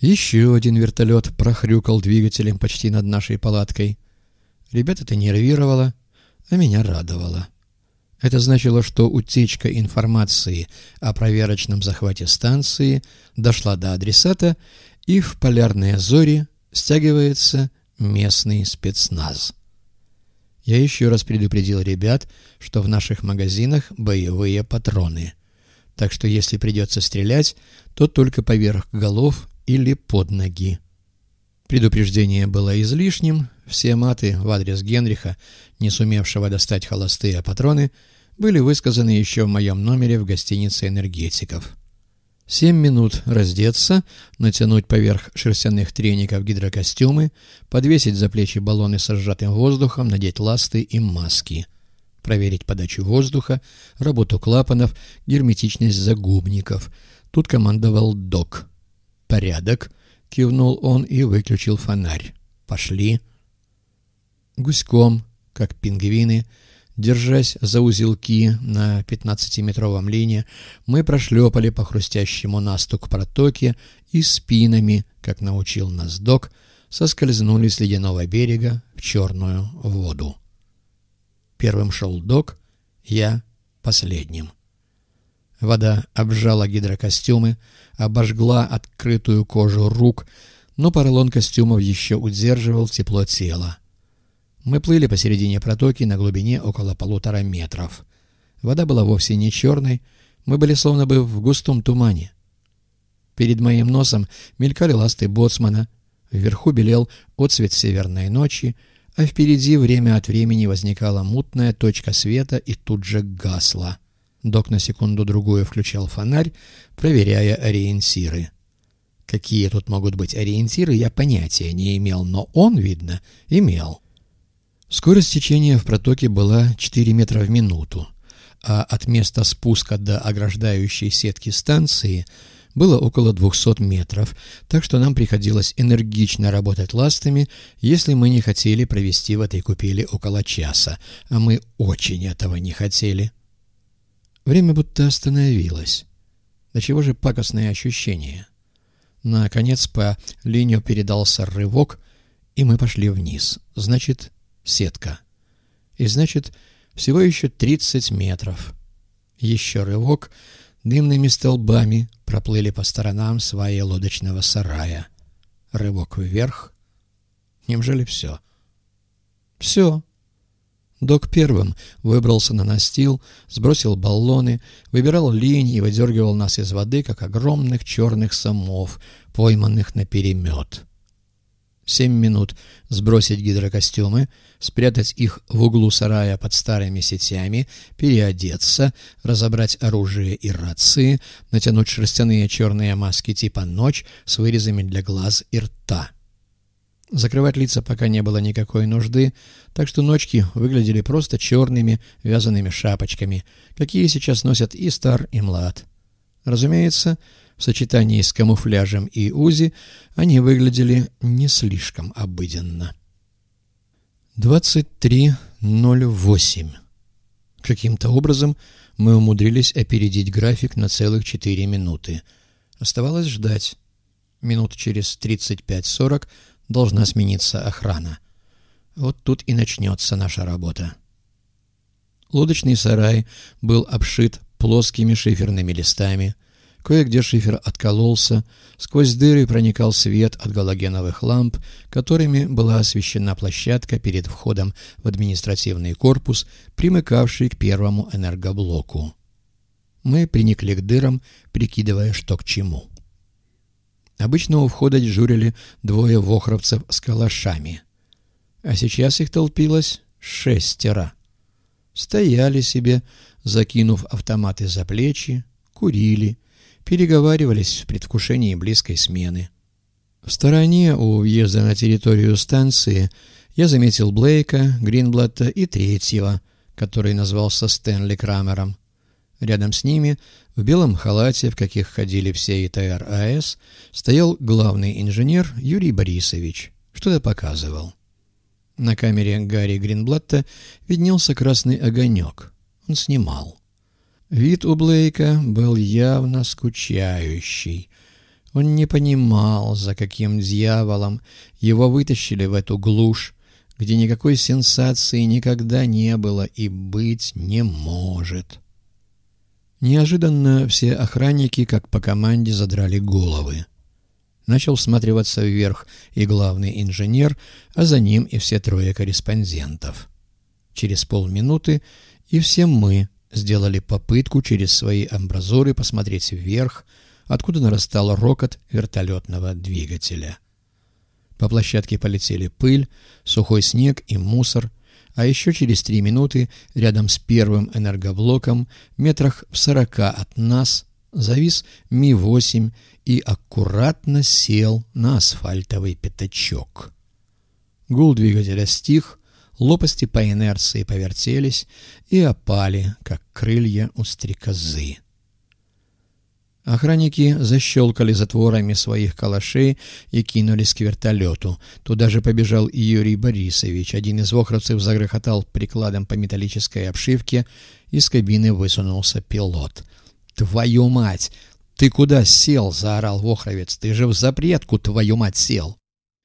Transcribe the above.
Еще один вертолет прохрюкал двигателем почти над нашей палаткой. Ребят это нервировало, а меня радовало. Это значило, что утечка информации о проверочном захвате станции дошла до адресата, и в полярные зори стягивается местный спецназ. Я еще раз предупредил ребят, что в наших магазинах боевые патроны. Так что если придется стрелять, то только поверх голов или под ноги. Предупреждение было излишним, все маты в адрес Генриха, не сумевшего достать холостые патроны, были высказаны еще в моем номере в гостинице энергетиков. Семь минут раздеться, натянуть поверх шерстяных треников гидрокостюмы, подвесить за плечи баллоны со сжатым воздухом, надеть ласты и маски. Проверить подачу воздуха, работу клапанов, герметичность загубников. Тут командовал док. «Порядок», — кивнул он и выключил фонарь. «Пошли». Гуськом, как пингвины, — Держась за узелки на 15-метровом лине, мы прошлепали по хрустящему настук протоке и спинами, как научил нас док, соскользнули с ледяного берега в черную воду. Первым шел док, я последним. Вода обжала гидрокостюмы, обожгла открытую кожу рук, но поролон костюмов еще удерживал тепло тела. Мы плыли посередине протоки на глубине около полутора метров. Вода была вовсе не черной, мы были словно бы в густом тумане. Перед моим носом мелькали ласты боцмана, вверху белел отцвет северной ночи, а впереди время от времени возникала мутная точка света и тут же гасла. Док на секунду-другую включал фонарь, проверяя ориентиры. Какие тут могут быть ориентиры, я понятия не имел, но он, видно, имел. Скорость течения в протоке была 4 метра в минуту, а от места спуска до ограждающей сетки станции было около 200 метров, так что нам приходилось энергично работать ластами, если мы не хотели провести в этой купели около часа, а мы очень этого не хотели. Время будто остановилось. До чего же пакостные ощущения? Наконец по линию передался рывок, и мы пошли вниз. Значит, сетка. И значит, всего еще 30 метров. Еще рывок, дымными столбами проплыли по сторонам сваи лодочного сарая. Рывок вверх. Неужели все? Все. Док первым выбрался на настил, сбросил баллоны, выбирал линии и выдергивал нас из воды, как огромных черных самов, пойманных на перемет. Семь минут сбросить гидрокостюмы, спрятать их в углу сарая под старыми сетями, переодеться, разобрать оружие и рации, натянуть шерстяные черные маски типа «Ночь» с вырезами для глаз и рта. Закрывать лица пока не было никакой нужды, так что ночки выглядели просто черными вязаными шапочками, какие сейчас носят и стар, и млад. Разумеется, в сочетании с камуфляжем и УЗИ они выглядели не слишком обыденно. 23.08. Каким-то образом мы умудрились опередить график на целых 4 минуты. Оставалось ждать. Минут через 35-40 должна смениться охрана. Вот тут и начнется наша работа. Лодочный сарай был обшит плоскими шиферными листами – Кое-где шифер откололся, сквозь дыры проникал свет от галогеновых ламп, которыми была освещена площадка перед входом в административный корпус, примыкавший к первому энергоблоку. Мы приникли к дырам, прикидывая, что к чему. Обычно у входа дежурили двое вохровцев с калашами. А сейчас их толпилось шестеро. Стояли себе, закинув автоматы за плечи, курили, переговаривались в предвкушении близкой смены. В стороне у въезда на территорию станции я заметил Блейка, Гринблатта и третьего, который назвался Стэнли Крамером. Рядом с ними, в белом халате, в каких ходили все ИТР АЭС, стоял главный инженер Юрий Борисович. Что-то показывал. На камере Гарри Гринблатта виднелся красный огонек. Он снимал. Вид у Блейка был явно скучающий. Он не понимал, за каким дьяволом его вытащили в эту глушь, где никакой сенсации никогда не было и быть не может. Неожиданно все охранники, как по команде, задрали головы. Начал всматриваться вверх и главный инженер, а за ним и все трое корреспондентов. Через полминуты и все мы сделали попытку через свои амбразуры посмотреть вверх, откуда нарастал рокот вертолетного двигателя. По площадке полетели пыль, сухой снег и мусор, а еще через три минуты рядом с первым энергоблоком, метрах в сорока от нас, завис Ми-8 и аккуратно сел на асфальтовый пятачок. Гул двигателя стих, лопасти по инерции повертелись и опали, как крылья у стрекозы. Охранники защелкали затворами своих калашей и кинулись к вертолету. Туда же побежал и Юрий Борисович. Один из вохровцев загрохотал прикладом по металлической обшивке. Из кабины высунулся пилот. «Твою мать! Ты куда сел?» — заорал Вохровец. «Ты же в запретку, твою мать, сел!»